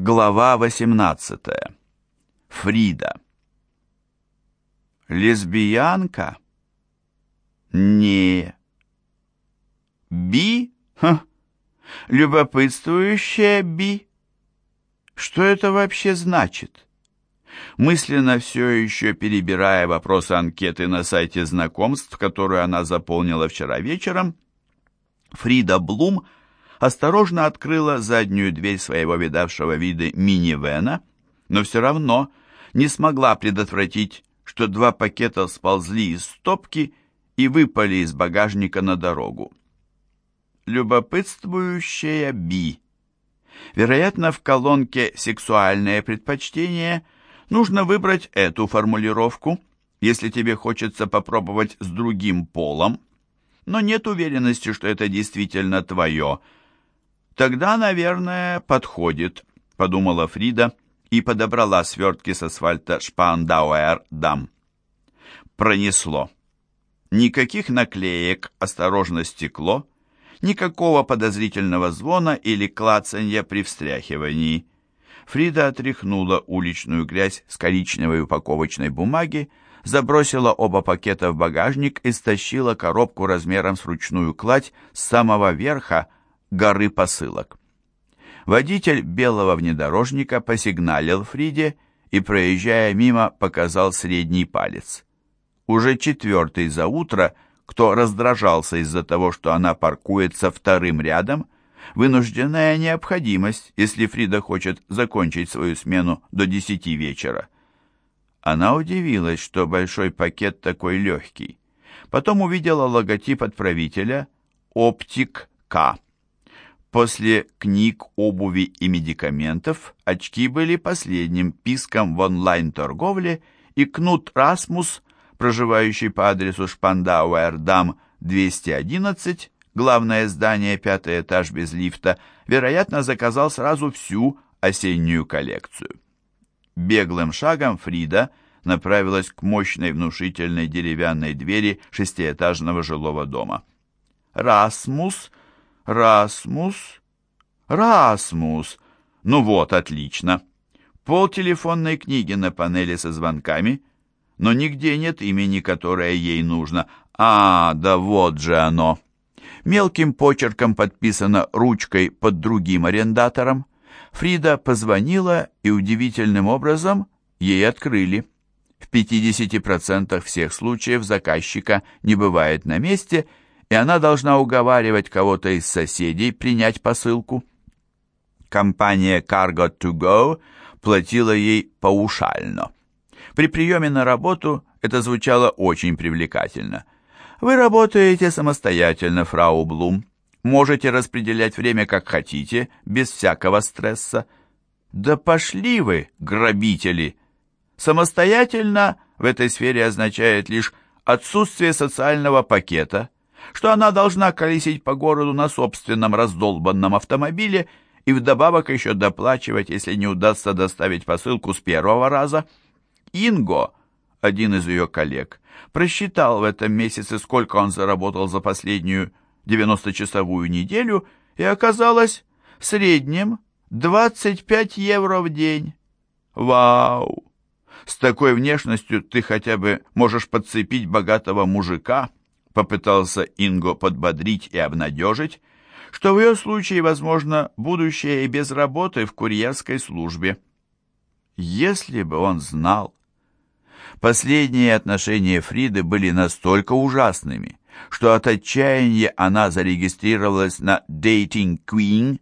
Глава 18. Фрида. Лесбиянка? Не. Би? Ха. Любопытствующая би? Что это вообще значит? Мысленно все еще перебирая вопросы анкеты на сайте знакомств, которую она заполнила вчера вечером, Фрида Блум – осторожно открыла заднюю дверь своего видавшего виды минивэна, но все равно не смогла предотвратить, что два пакета сползли из стопки и выпали из багажника на дорогу. Любопытствующая Би. Вероятно, в колонке «Сексуальное предпочтение» нужно выбрать эту формулировку, если тебе хочется попробовать с другим полом, но нет уверенности, что это действительно твое – «Тогда, наверное, подходит», — подумала Фрида и подобрала свертки с асфальта Шпандауэр-Дам. Пронесло. Никаких наклеек «Осторожно, стекло», никакого подозрительного звона или клацанья при встряхивании. Фрида отряхнула уличную грязь с коричневой упаковочной бумаги, забросила оба пакета в багажник и стащила коробку размером с ручную кладь с самого верха, горы посылок. Водитель белого внедорожника посигналил Фриде и, проезжая мимо, показал средний палец. Уже четвертый за утро, кто раздражался из-за того, что она паркуется вторым рядом, вынужденная необходимость, если Фрида хочет закончить свою смену до десяти вечера. Она удивилась, что большой пакет такой легкий. Потом увидела логотип отправителя «Оптик К». После книг, обуви и медикаментов очки были последним писком в онлайн-торговле, и Кнут Расмус, проживающий по адресу Шпандауэр-Дам 211, главное здание, пятый этаж без лифта, вероятно, заказал сразу всю осеннюю коллекцию. Беглым шагом Фрида направилась к мощной внушительной деревянной двери шестиэтажного жилого дома. Расмус Расмус? Расмус! Ну вот, отлично. Пол телефонной книги на панели со звонками, но нигде нет имени, которое ей нужно. А, да вот же оно. Мелким почерком подписано ручкой под другим арендатором. Фрида позвонила, и удивительным образом ей открыли. В 50% всех случаев заказчика не бывает на месте, и она должна уговаривать кого-то из соседей принять посылку. Компания Cargo to Go платила ей паушально. При приеме на работу это звучало очень привлекательно. Вы работаете самостоятельно, фрау Блум. Можете распределять время как хотите, без всякого стресса. Да пошли вы, грабители! Самостоятельно в этой сфере означает лишь отсутствие социального пакета – что она должна колесить по городу на собственном раздолбанном автомобиле и вдобавок еще доплачивать, если не удастся доставить посылку с первого раза. Инго, один из ее коллег, просчитал в этом месяце, сколько он заработал за последнюю 90-часовую неделю, и оказалось в среднем 25 евро в день. Вау! С такой внешностью ты хотя бы можешь подцепить богатого мужика, попытался Инго подбодрить и обнадежить, что в ее случае возможно будущее и без работы в курьерской службе. Если бы он знал. Последние отношения Фриды были настолько ужасными, что от отчаяния она зарегистрировалась на Dating Queen,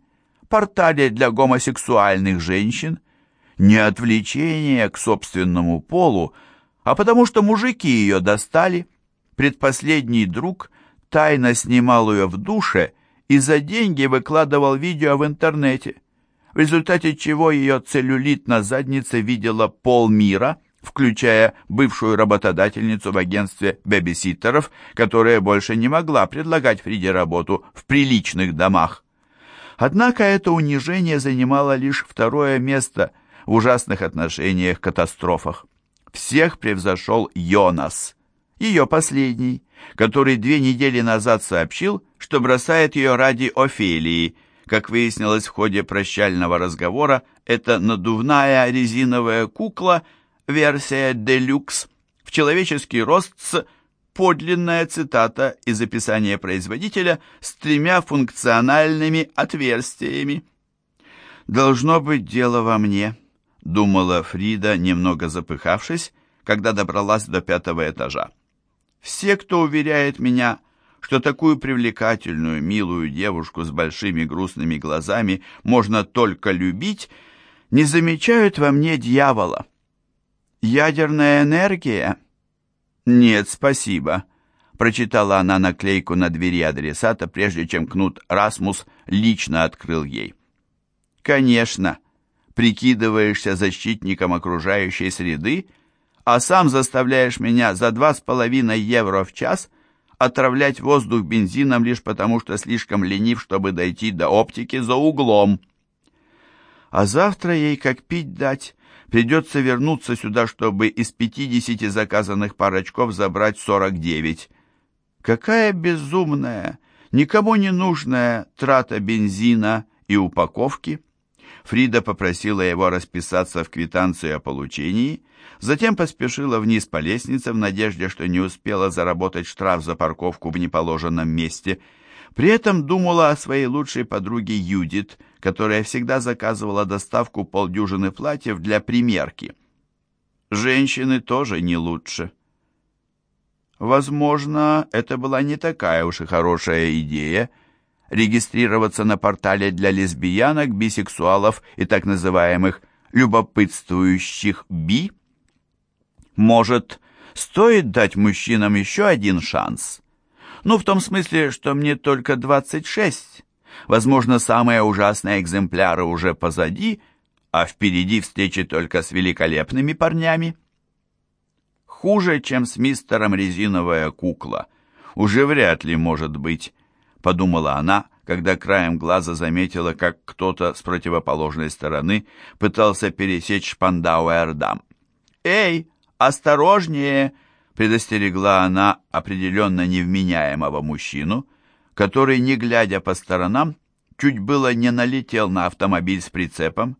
портале для гомосексуальных женщин, не отвлечение к собственному полу, а потому что мужики ее достали – предпоследний друг тайно снимал ее в душе и за деньги выкладывал видео в интернете, в результате чего ее целлюлит на заднице видела полмира, включая бывшую работодательницу в агентстве бэбиситтеров, которая больше не могла предлагать Фриде работу в приличных домах. Однако это унижение занимало лишь второе место в ужасных отношениях-катастрофах. Всех превзошел Йонас, ее последний, который две недели назад сообщил, что бросает ее ради Офелии, Как выяснилось в ходе прощального разговора, это надувная резиновая кукла, версия «Делюкс», в человеческий рост с подлинная цитата из описания производителя с тремя функциональными отверстиями. «Должно быть дело во мне», — думала Фрида, немного запыхавшись, когда добралась до пятого этажа. «Все, кто уверяет меня, что такую привлекательную, милую девушку с большими грустными глазами можно только любить, не замечают во мне дьявола. Ядерная энергия? Нет, спасибо» прочитала она наклейку на двери адресата, прежде чем Кнут Расмус лично открыл ей. «Конечно, прикидываешься защитником окружающей среды, а сам заставляешь меня за два с половиной евро в час отравлять воздух бензином лишь потому, что слишком ленив, чтобы дойти до оптики за углом. А завтра ей, как пить дать, придется вернуться сюда, чтобы из пятидесяти заказанных пар очков забрать сорок девять. Какая безумная, никому не нужная трата бензина и упаковки. Фрида попросила его расписаться в квитанции о получении, затем поспешила вниз по лестнице в надежде, что не успела заработать штраф за парковку в неположенном месте. При этом думала о своей лучшей подруге Юдит, которая всегда заказывала доставку полдюжины платьев для примерки. Женщины тоже не лучше. Возможно, это была не такая уж и хорошая идея, регистрироваться на портале для лесбиянок, бисексуалов и так называемых любопытствующих би? Может, стоит дать мужчинам еще один шанс? Ну, в том смысле, что мне только 26. Возможно, самые ужасные экземпляры уже позади, а впереди встречи только с великолепными парнями. Хуже, чем с мистером резиновая кукла, уже вряд ли может быть, подумала она, когда краем глаза заметила, как кто-то с противоположной стороны пытался пересечь Шпандауэр-дам. «Эй, осторожнее!» — предостерегла она определенно невменяемого мужчину, который, не глядя по сторонам, чуть было не налетел на автомобиль с прицепом.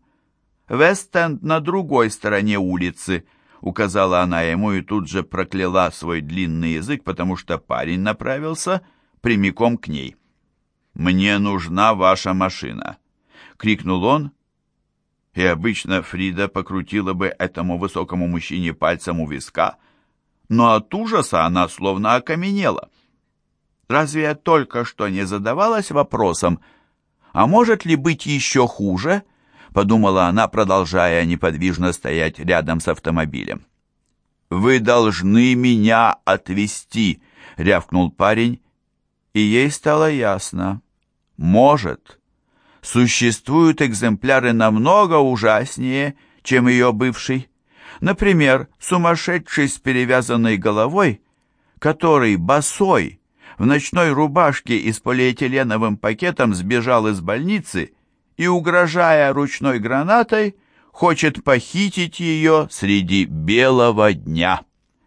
«Вест-Энд на другой стороне улицы», — указала она ему и тут же прокляла свой длинный язык, потому что парень направился прямиком к ней. «Мне нужна ваша машина!» — крикнул он, и обычно Фрида покрутила бы этому высокому мужчине пальцем у виска, но от ужаса она словно окаменела. Разве я только что не задавалась вопросом, а может ли быть еще хуже? Подумала она, продолжая неподвижно стоять рядом с автомобилем. «Вы должны меня отвезти!» — рявкнул парень, и ей стало ясно. Может. Существуют экземпляры намного ужаснее, чем ее бывший. Например, сумасшедший с перевязанной головой, который босой, в ночной рубашке и с полиэтиленовым пакетом сбежал из больницы и, угрожая ручной гранатой, хочет похитить ее среди белого дня.